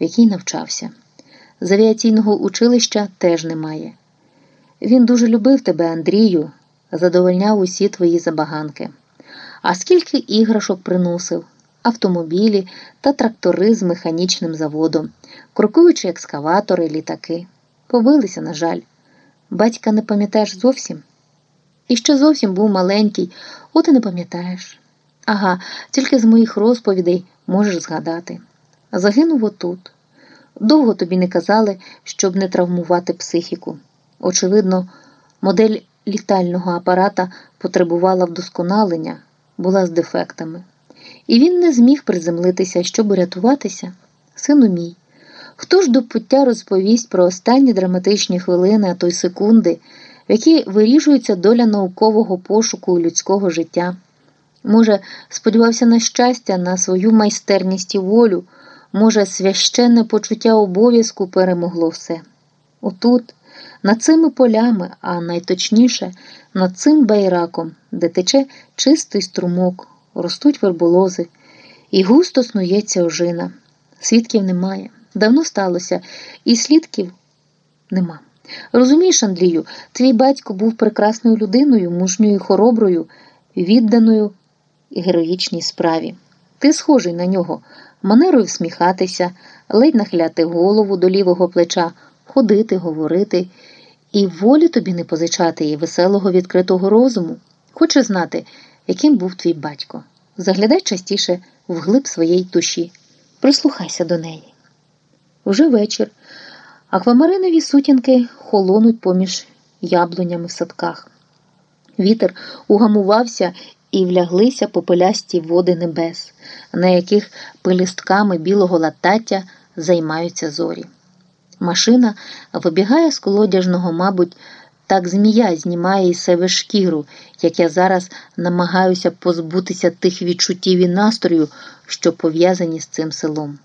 в якій навчався. З авіаційного училища теж немає. Він дуже любив тебе, Андрію, задовольняв усі твої забаганки. А скільки іграшок приносив, автомобілі та трактори з механічним заводом, крокуючи екскаватори, літаки. Побилися, на жаль. Батька не пам'ятаєш зовсім? І ще зовсім був маленький, от і не пам'ятаєш. Ага, тільки з моїх розповідей можеш згадати. Загинув отут. Довго тобі не казали, щоб не травмувати психіку. Очевидно, модель літального апарата потребувала вдосконалення, була з дефектами. І він не зміг приземлитися, щоб урятуватися. Сину мій. Хто ж до пуття розповість про останні драматичні хвилини, а то й секунди, в які вирішується доля наукового пошуку людського життя? Може, сподівався на щастя, на свою майстерність і волю, може, священне почуття обов'язку перемогло все. Отут, над цими полями, а найточніше над цим байраком, де тече чистий струмок, ростуть верболози, і густо снується ожина. Свідків немає. Давно сталося, і слідків нема. Розумієш, Андрію, твій батько був прекрасною людиною, мужньою, хороброю, відданою героїчній справі. Ти схожий на нього, манерою всміхатися, ледь нахиляти голову до лівого плеча, ходити, говорити, і волі тобі не позичати і веселого відкритого розуму. Хочу знати, яким був твій батько. Заглядай частіше вглиб своєї душі, прислухайся до неї. Уже вечір. Аквамаринові сутінки холонуть поміж яблунями в садках. Вітер угамувався і вляглися попелясті води небес, на яких пилістками білого латаття займаються зорі. Машина вибігає з колодяжного, мабуть, так змія знімає із себе шкіру, як я зараз намагаюся позбутися тих відчуттів і настрою, що пов'язані з цим селом.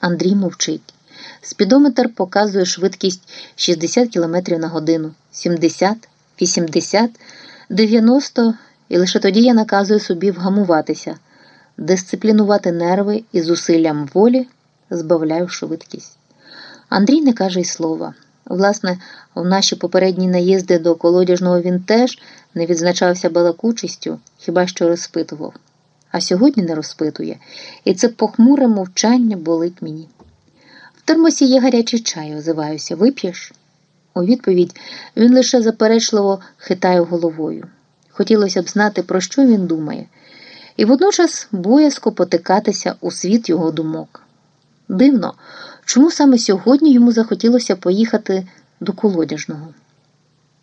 Андрій мовчить. Спідометр показує швидкість 60 км на годину, 70, 80, 90, і лише тоді я наказую собі вгамуватися, дисциплінувати нерви і зусиллям волі збавляю швидкість. Андрій не каже й слова. Власне, в наші попередні наїзди до колодяжного він теж не відзначався балакучістю, хіба що розпитував. А сьогодні не розпитує, і це похмуре мовчання болить мені. В термосі є гарячий чай, озиваюся, вип'єш? У відповідь він лише заперечливо хитає головою. Хотілося б знати, про що він думає, і водночас боязко потикатися у світ його думок. Дивно, чому саме сьогодні йому захотілося поїхати до колодяжного.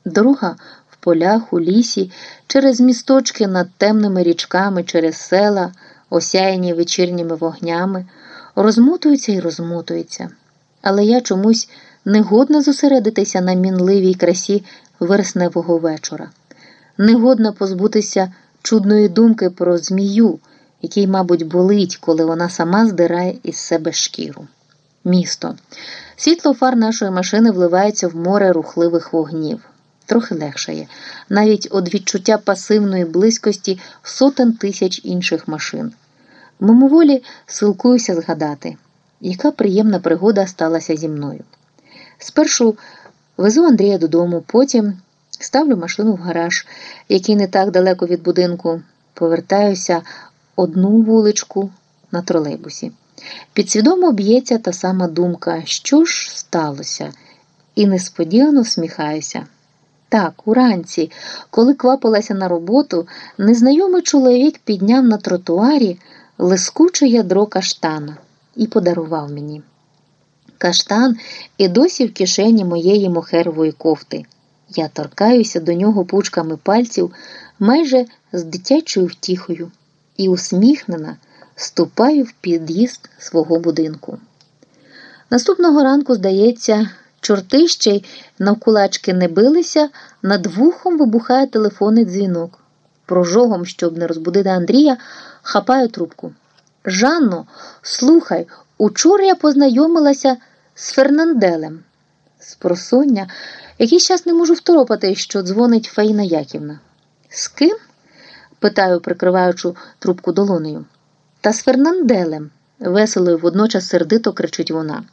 Дорога в полях, у лісі, через місточки над темними річками, через села, осяяні вечірніми вогнями, розмотується і розмотується. Але я чомусь не годна зосередитися на мінливій красі вересневого вечора, не годна позбутися чудної думки про змію, який, мабуть, болить, коли вона сама здирає із себе шкіру. Місто. Світло фар нашої машини вливається в море рухливих вогнів. Трохи легшає, навіть від відчуття пасивної близькості сотень тисяч інших машин. Мимоволі силкуюся згадати, яка приємна пригода сталася зі мною. Спершу везу Андрія додому, потім ставлю машину в гараж, який не так далеко від будинку, повертаюся одну вуличку на тролейбусі. Підсвідомо б'ється та сама думка, що ж сталося, і несподівано всміхаюся. Так, уранці, коли квапилася на роботу, незнайомий чоловік підняв на тротуарі лискуче ядро каштана і подарував мені. Каштан і досі в кишені моєї мохерової кофти. Я торкаюся до нього пучками пальців майже з дитячою втіхою і усміхнена ступаю в під'їзд свого будинку. Наступного ранку, здається, чорти ще й навкулачки не билися, над вухом вибухає телефонний дзвінок. Прожогом, щоб не розбудити Андрія, хапаю трубку. Жанно, слухай, учора я познайомилася з Фернанделем. З просоння, якийсь час не можу второпати, що дзвонить Фаїна Яківна. З ким? питаю, прикриваючи трубку долонею. Та з Фернанделем. весело і водночас сердито кричить вона.